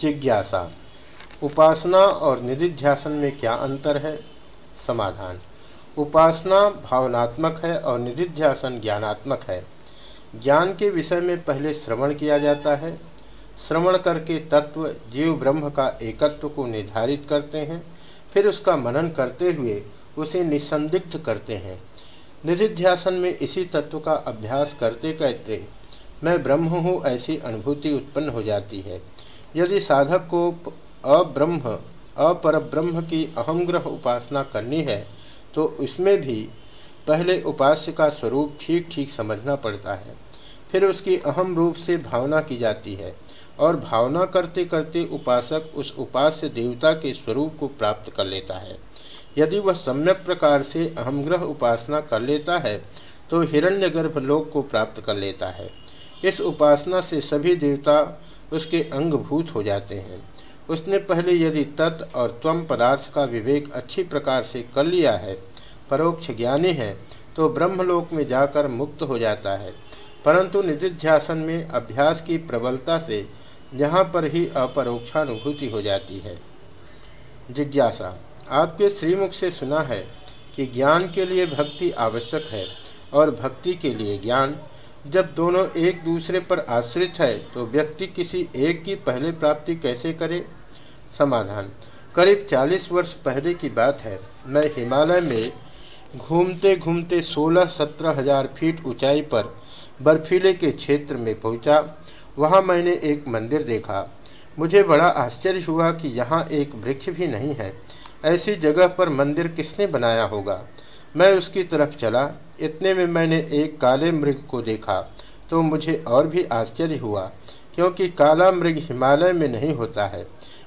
जिज्ञासा। उपासना और निधिध्यासन में क्या अंतर है? समाधान। उपासना भावनात्मक है और निधिध्यासन ज्ञानात्मक है। ज्ञान के विषय में पहले श्रवण किया जाता है। श्रवण करके तत्व जीव ब्रह्म का एकत्व को निर्धारित करते हैं, फिर उसका मनन करते हुए उसे निसंदिग्ध करते हैं। निधिध्यासन में इसी तत्व का अभ्यास करते करते मैं ब्रह्म हूँ ऐसी अनुभूति उत्पन्न हो जाती है। यदि साधक को अब्रह्म अपर ब्रह्म की अहम ग्रह उपासना करनी है तो उसमें भी पहले उपास्य का स्वरूप ठीक ठीक समझना पड़ता है। फिर उसकी अहम रूप से भावना की जाती है और भावना करते करते उपासक उस उपास्य देवता के स्वरूप को प्राप्त कर लेता है। यदि वह सम्यक प्रकार से अहमग्रह उपासना कर लेता है तो हिरण्यगर्भ लोक को प्राप्त कर लेता है। इस उपासना से सभी देवता उसके अंगभूत हो जाते हैं। उसने पहले यदि तत् और त्वम पदार्थ का विवेक अच्छी प्रकार से कर लिया है, परोक्ष ज्ञानी है तो ब्रह्मलोक में जाकर मुक्त हो जाता है। परंतु निधिध्यासन में अभ्यास की प्रबलता से यहाँ पर ही अपरोक्षानुभूति हो जाती है। जिज्ञासा, आपके श्रीमुख से सुना है कि ज्ञान के लिए भक्ति आवश्यक है और भक्ति के लिए ज्ञान जब दोनों एक दूसरे पर आश्रित है तो व्यक्ति किसी एक की पहले प्राप्ति कैसे करे? समाधान। करीब चालीस वर्ष पहले की बात है। मैं हिमालय में घूमते घूमते सोलह सत्रह हज़ार फीट ऊंचाई पर बर्फीले के क्षेत्र में पहुँचा। वहाँ मैंने एक मंदिर देखा। मुझे बड़ा आश्चर्य हुआ कि यहाँ एक वृक्ष भी नहीं है। ऐसी जगह पर मंदिर किसने बनाया होगा? मैं उसकी तरफ़ चला। इतने में मैंने एक काले मृग को देखा तो मुझे और भी आश्चर्य हुआ, क्योंकि काला मृग हिमालय में नहीं होता है,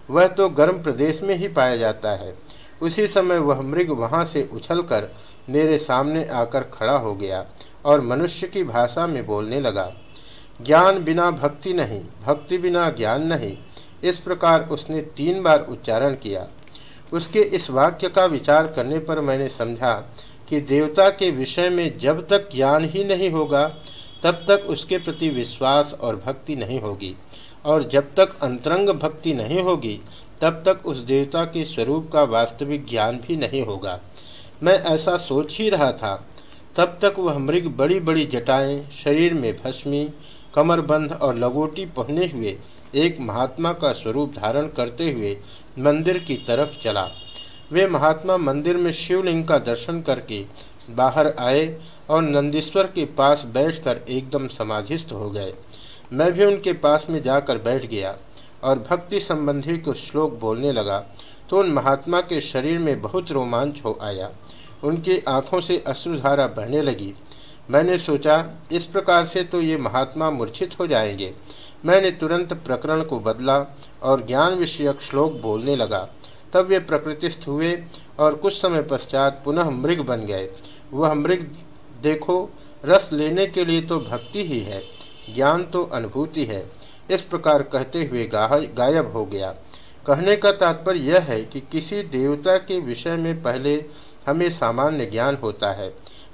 वह तो गर्म प्रदेश में ही पाया जाता है। उसी समय वह मृग वहाँ से उछलकर मेरे सामने आकर खड़ा हो गया और मनुष्य की भाषा में बोलने लगा, ज्ञान बिना भक्ति नहीं, भक्ति बिना ज्ञान नहीं। इस प्रकार उसने तीन बार उच्चारण किया। उसके इस वाक्य का विचार करने पर मैंने समझा कि देवता के विषय में जब तक ज्ञान ही नहीं होगा, तब तक उसके प्रति विश्वास और भक्ति नहीं होगी। और जब तक अंतरंग भक्ति नहीं होगी, तब तक उस देवता के स्वरूप का वास्तविक ज्ञान भी नहीं होगा। मैं ऐसा सोच ही रहा था। तब तक वह मृग बड़ी बड़ी जटाएँ, शरीर में भस्मी कमरबंध और लगोटी पहने हुए एक महात्मा का स्वरूप धारण करते हुए मंदिर की तरफ़ चला। वे महात्मा मंदिर में शिवलिंग का दर्शन करके बाहर आए और नंदीश्वर के पास बैठकर एकदम समाधिस्थ हो गए। मैं भी उनके पास में जाकर बैठ गया और भक्ति संबंधी कुछ श्लोक बोलने लगा तो उन महात्मा के शरीर में बहुत रोमांच हो आया। उनकी आँखों से अश्रुधारा बहने लगी। मैंने सोचा, इस प्रकार से तो ये महात्मा मूर्छित हो जाएँगे। मैंने तुरंत प्रकरण को बदला और ज्ञान विषयक श्लोक बोलने लगा। वे प्रकृतिस्थ हुए और कुछ समय पश्चात पुनः मृग बन गए। वह मृग देखो, रस लेने के लिए तो भक्ति ही है, ज्ञान तो अनुभूति है। इस प्रकार कहते हुए गायब हो गया। कहने का तात्पर्य यह है कि किसी देवता के विषय में पहले हमें सामान्य ज्ञान होता है,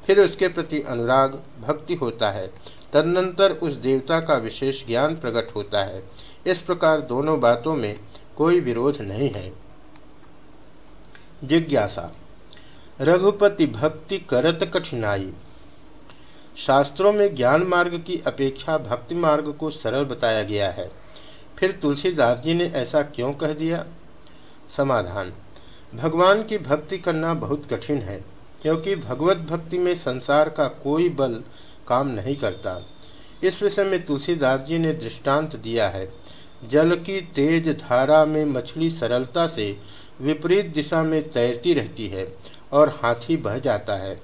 फिर उसके प्रति अनुराग, भक्ति होता है, तदनंतर उस देवता का विशेष ज्ञान प्रकट होता है। इस प्रकार दोनों बातों में कोई विरोध नहीं है। जिज्ञासा। रघुपति भक्ति करत कठिनाई। शास्त्रों में ज्ञान मार्ग की अपेक्षा भक्ति मार्ग को सरल बताया गया है। फिर तुलसीदास जी ने ऐसा क्यों कह दिया? समाधान। भगवान की भक्ति करना बहुत कठिन है, क्योंकि भगवत भक्ति में संसार का कोई बल काम नहीं करता। इस विषय में तुलसीदास जी ने दृष्टांत दिया है। जल की तेज धारा में मछली सरलता से विपरीत दिशा में तैरती रहती है और हाथी बह जाता है।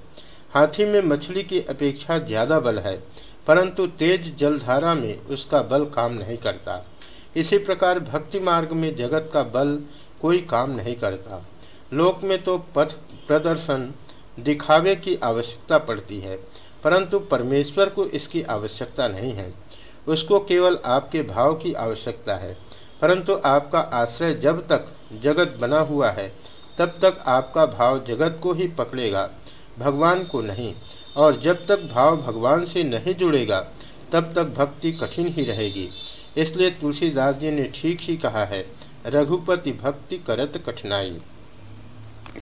हाथी में मछली की अपेक्षा ज़्यादा बल है, परंतु तेज जलधारा में उसका बल काम नहीं करता। इसी प्रकार भक्ति मार्ग में जगत का बल कोई काम नहीं करता। लोक में तो पथ प्रदर्शन दिखावे की आवश्यकता पड़ती है, परंतु परमेश्वर को इसकी आवश्यकता नहीं है। उसको केवल आपके भाव की आवश्यकता है, परंतु आपका आश्रय जब तक जगत बना हुआ है, तब तक आपका भाव जगत को ही पकड़ेगा, भगवान को नहीं। और जब तक भाव भगवान से नहीं जुड़ेगा, तब तक भक्ति कठिन ही रहेगी। इसलिए तुलसीदास जी ने ठीक ही कहा है, रघुपति भक्ति करत कठिनाई।